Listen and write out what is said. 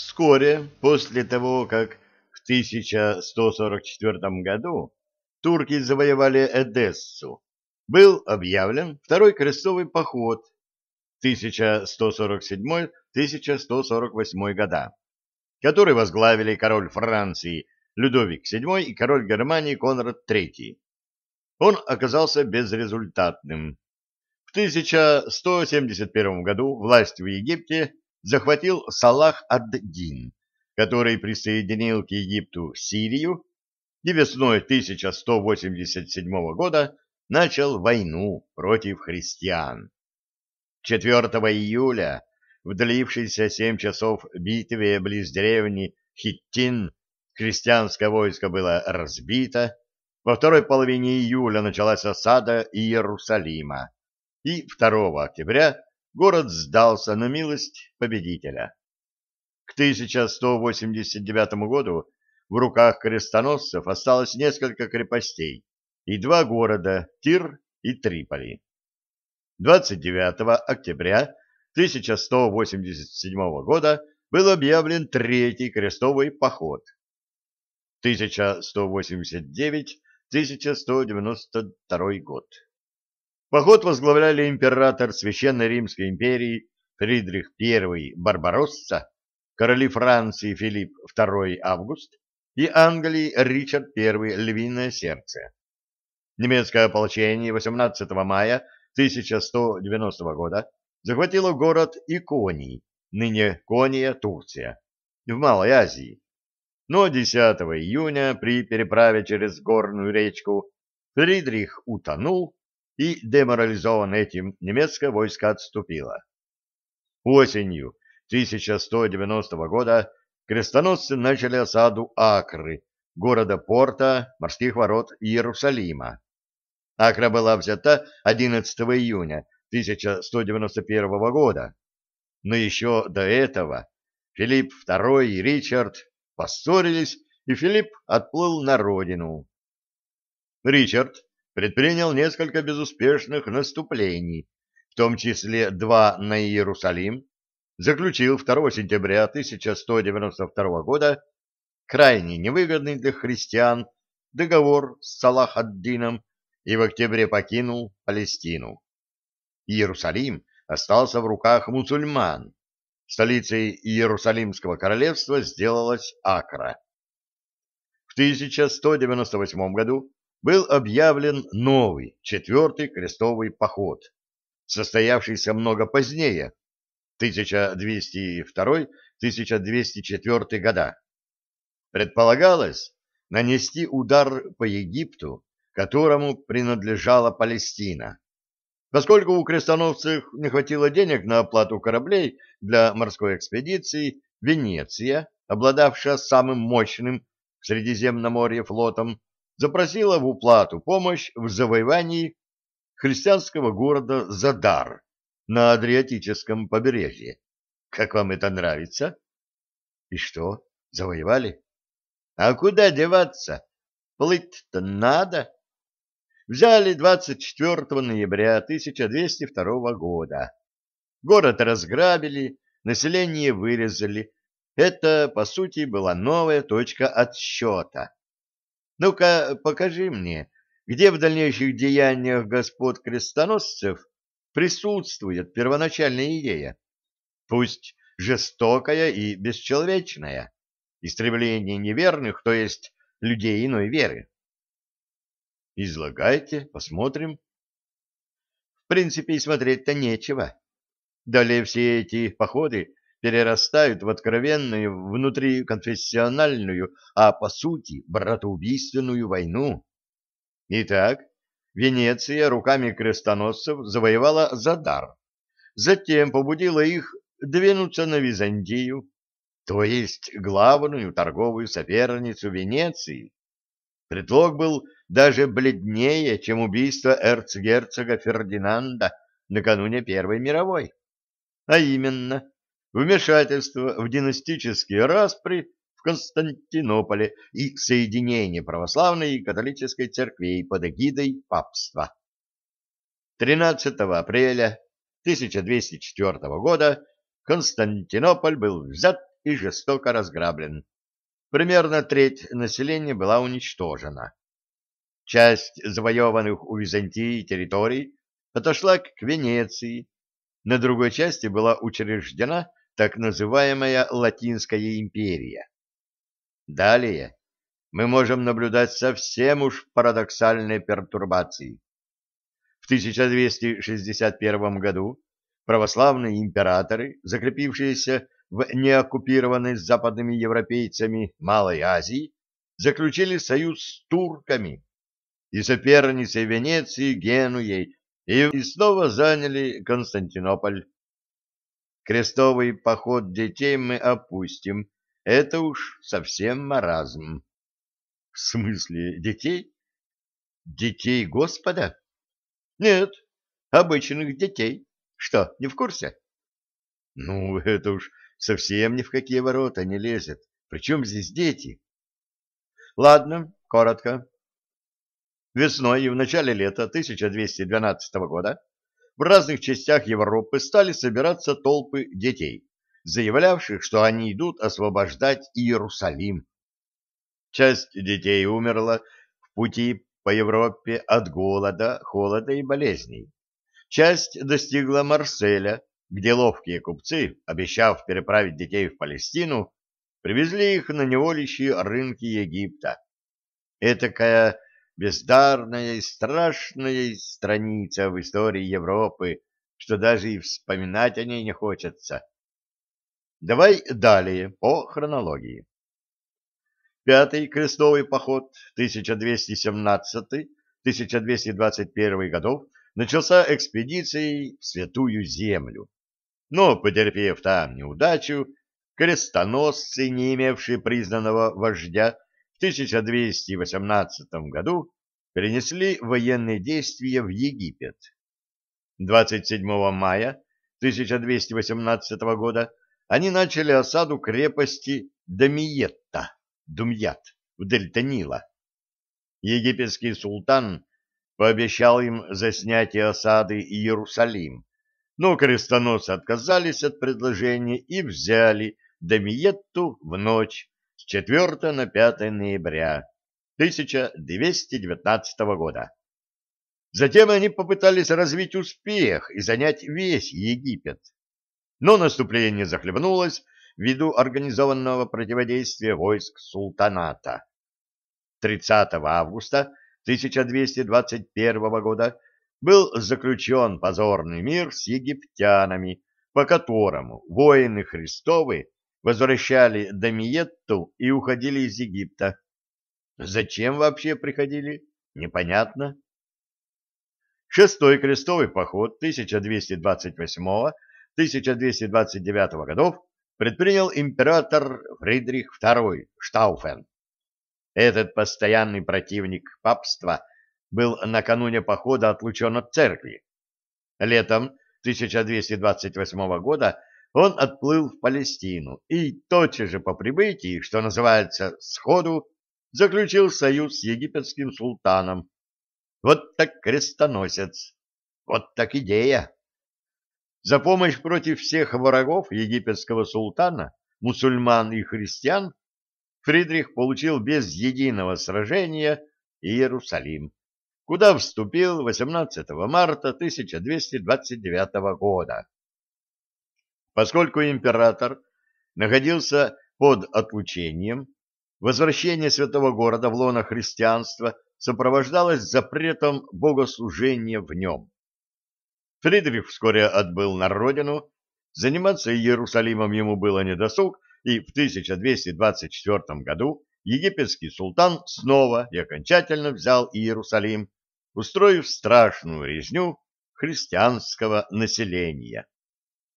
Вскоре после того, как в 1144 году турки завоевали Эдессу, был объявлен второй крестовый поход 1147-1148 года, который возглавили король Франции Людовик VII и король Германии Конрад III. Он оказался безрезультатным. В 1171 году власть в Египте захватил Салах ад-Дин, который присоединил к Египту Сирию и весной 1187 года начал войну против христиан. 4 июля в длившейся семь часов битве близ деревни Хиттин христианское войско было разбито, во второй половине июля началась осада Иерусалима, и 2 октября город сдался на милость победителя. К 1189 году в руках крестоносцев осталось несколько крепостей и два города Тир и Триполи. 29 октября 1187 года был объявлен Третий крестовый поход. 1189-1192 год. Поход возглавляли император Священной Римской империи Фридрих I Барбаросса, короли Франции Филипп II Август и Англии Ричард I Львиное Сердце. Немецкое ополчение 18 мая 1190 года захватило город Иконий, ныне Кония, Турция, в Малой Азии. Но 10 июня при переправе через горную речку Фридрих утонул и деморализован этим немецкое войско отступило. Осенью 1190 года крестоносцы начали осаду Акры, города-порта, морских ворот Иерусалима. Акра была взята 11 июня 1191 года, но еще до этого Филипп II и Ричард поссорились, и Филипп отплыл на родину. Ричард предпринял несколько безуспешных наступлений, в том числе два на Иерусалим, заключил 2 сентября 1192 года крайне невыгодный для христиан договор с Салах-ад-Дином и в октябре покинул Палестину. Иерусалим остался в руках мусульман. Столицей Иерусалимского королевства сделалась Акра. В 1198 году был объявлен новый, четвертый крестовый поход, состоявшийся много позднее, 1202-1204 года. Предполагалось нанести удар по Египту, которому принадлежала Палестина. Поскольку у крестоносцев не хватило денег на оплату кораблей для морской экспедиции, Венеция, обладавшая самым мощным в Средиземноморье флотом, запросила в уплату помощь в завоевании христианского города Задар на Адриатическом побережье. Как вам это нравится? И что, завоевали? А куда деваться? Плыть-то надо. Взяли 24 ноября 1202 года. Город разграбили, население вырезали. Это, по сути, была новая точка отсчета. Ну-ка, покажи мне, где в дальнейших деяниях господ крестоносцев присутствует первоначальная идея, пусть жестокая и бесчеловечная, истребление неверных, то есть людей иной веры. Излагайте, посмотрим. В принципе, и смотреть-то нечего. Далее все эти походы перерастают в откровенную внутриконфессиональную, а по сути братоубийственную войну. Итак, Венеция руками крестоносцев завоевала Задар, затем побудила их двинуться на Византию, то есть главную торговую соперницу Венеции. Предлог был даже бледнее, чем убийство эрцгерцога Фердинанда накануне Первой мировой. А именно, вмешательство в династические распри в Константинополе и соединение православной и католической церквей под эгидой папства. 13 апреля 1204 года Константинополь был взят и жестоко разграблен. Примерно треть населения была уничтожена. Часть завоеванных у Византии территорий отошла к Венеции, на другой части была учреждена так называемая Латинская империя. Далее мы можем наблюдать совсем уж парадоксальные пертурбации. В 1261 году православные императоры, закрепившиеся в неоккупированной западными европейцами Малой Азии, заключили союз с турками и соперницей Венеции Генуей и снова заняли Константинополь. Крестовый поход детей мы опустим, это уж совсем маразм. В смысле детей? Детей Господа? Нет, обычных детей. Что, не в курсе? Ну, это уж совсем ни в какие ворота не лезет. Причем здесь дети? Ладно, коротко. Весной и в начале лета 1212 года в разных частях Европы стали собираться толпы детей, заявлявших, что они идут освобождать Иерусалим. Часть детей умерла в пути по Европе от голода, холода и болезней. Часть достигла Марселя, где ловкие купцы, обещав переправить детей в Палестину, привезли их на неволящие рынки Египта. Этакая бездарная и страшная страница в истории Европы, что даже и вспоминать о ней не хочется. Давай далее по хронологии. Пятый крестовый поход 1217-1221 годов начался экспедицией в Святую Землю. Но, потерпев там неудачу, крестоносцы, не имевшие признанного вождя, 1218 году перенесли военные действия в Египет. 27 мая 1218 года они начали осаду крепости Дамиетта, Думьят, в дельта Нила. Египетский султан пообещал им за снятие осады Иерусалим, но крестоносцы отказались от предложения и взяли Дамиетту в ночь с 4 на 5 ноября 1219 года. Затем они попытались развить успех и занять весь Египет. Но наступление захлебнулось ввиду организованного противодействия войск султаната. 30 августа 1221 года был заключен позорный мир с египтянами, по которому воины Христовы возвращали Дамиетту и уходили из Египта. Зачем вообще приходили, непонятно. Шестой крестовый поход 1228-1229 годов предпринял император Фридрих II Штауфен. Этот постоянный противник папства был накануне похода отлучен от церкви. Летом 1228 года он отплыл в Палестину и тотчас же по прибытии, что называется, сходу, заключил союз с египетским султаном. Вот так крестоносец, вот так идея. За помощь против всех врагов египетского султана, мусульман и христиан, Фридрих получил без единого сражения Иерусалим, куда вступил 18 марта 1229 года. Поскольку император находился под отлучением, возвращение святого города в лоно христианства сопровождалось запретом богослужения в нем. Фридрих вскоре отбыл на родину, заниматься Иерусалимом ему было недосуг, и в 1224 году египетский султан снова и окончательно взял Иерусалим, устроив страшную резню христианского населения.